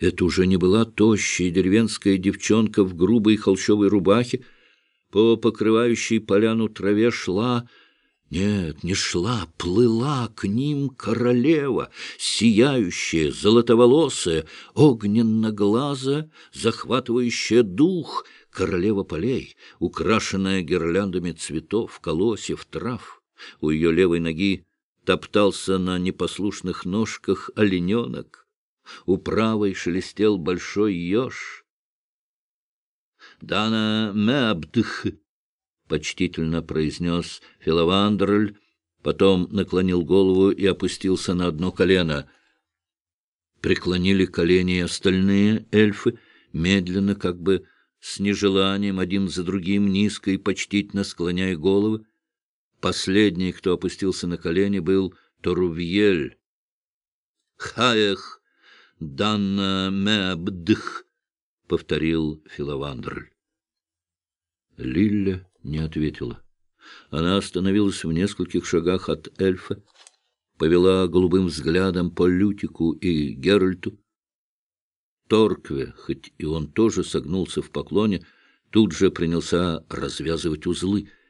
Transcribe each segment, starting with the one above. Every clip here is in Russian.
Это уже не была тощая деревенская девчонка в грубой холщовой рубахе. По покрывающей поляну траве шла... Нет, не шла, плыла к ним королева, сияющая, золотоволосая, огненно-глазая, захватывающая дух, королева полей, украшенная гирляндами цветов, колосьев, трав. У ее левой ноги топтался на непослушных ножках олененок, у правой шелестел большой еж. «Дана Мэбдх!» — почтительно произнес Филовандрль, потом наклонил голову и опустился на одно колено. Преклонили колени и остальные эльфы, медленно, как бы с нежеланием, один за другим, низко и почтительно склоняя головы. Последний, кто опустился на колени, был Торувьель. «Хаях данна мебдх», — повторил Филовандроль. Лилля не ответила. Она остановилась в нескольких шагах от эльфа, повела голубым взглядом по Лютику и Геральту. Торкве, хоть и он тоже согнулся в поклоне, тут же принялся развязывать узлы —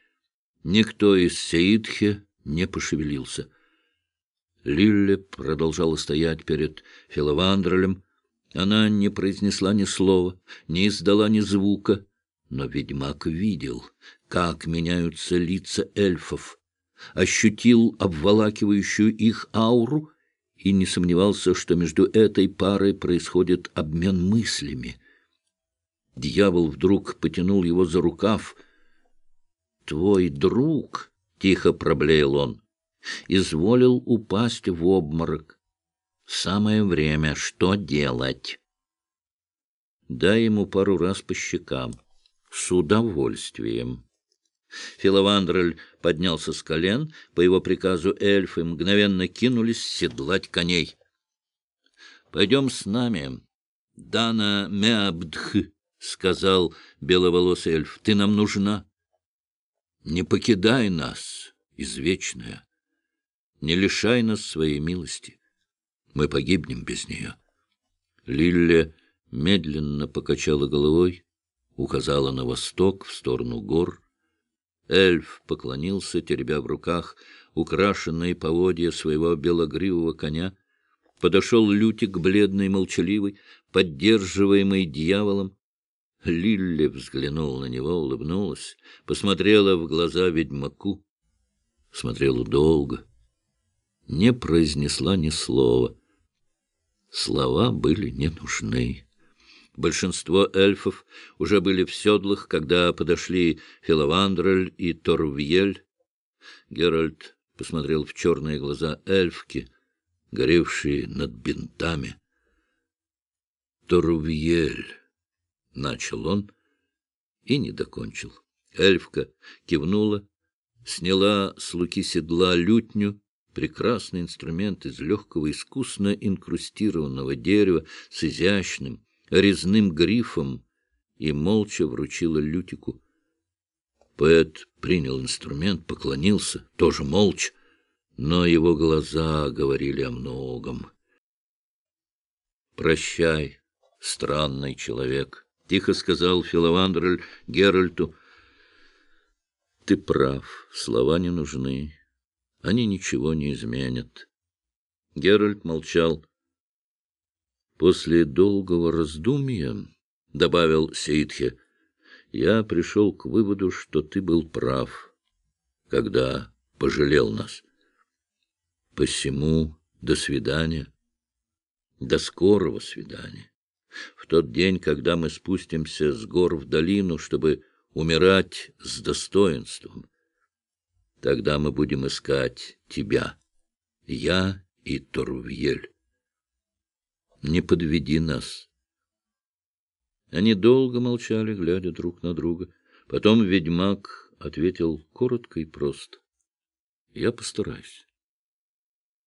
Никто из Сеидхи не пошевелился. Лилле продолжала стоять перед Филовандролем. Она не произнесла ни слова, не издала ни звука, но ведьмак видел, как меняются лица эльфов, ощутил обволакивающую их ауру и не сомневался, что между этой парой происходит обмен мыслями. Дьявол вдруг потянул его за рукав — твой друг, — тихо проблеял он, — изволил упасть в обморок. Самое время, что делать? Дай ему пару раз по щекам. С удовольствием. Филовандроль поднялся с колен. По его приказу эльфы мгновенно кинулись седлать коней. — Пойдем с нами. — Дана Меабдх, — сказал беловолосый эльф, — ты нам нужна. Не покидай нас, извечная, не лишай нас своей милости. Мы погибнем без нее. Лилля медленно покачала головой, указала на восток, в сторону гор. Эльф поклонился, теребя в руках украшенные поводья своего белогривого коня. Подошел Лютик, бледный, молчаливый, поддерживаемый дьяволом. Лилли взглянула на него, улыбнулась, посмотрела в глаза ведьмаку, смотрела долго, не произнесла ни слова. Слова были не нужны. Большинство эльфов уже были в седлах, когда подошли Филовандрель и Торвьель. Геральт посмотрел в черные глаза эльфки, горевшие над бинтами. Торвьель — начал он и не докончил. Эльфка кивнула, сняла с луки седла лютню, прекрасный инструмент из легкого искусно инкрустированного дерева с изящным резным грифом, и молча вручила лютику. Поэт принял инструмент, поклонился, тоже молча, но его глаза говорили о многом. «Прощай, странный человек», тихо сказал Филовандрель Геральту. — Ты прав, слова не нужны. Они ничего не изменят. Геральт молчал. — После долгого раздумья, — добавил Сейдхе, — я пришел к выводу, что ты был прав, когда пожалел нас. Посему до свидания, до скорого свидания в тот день, когда мы спустимся с гор в долину, чтобы умирать с достоинством. Тогда мы будем искать тебя, я и Торвьель. Не подведи нас. Они долго молчали, глядя друг на друга. Потом ведьмак ответил коротко и просто. — Я постараюсь.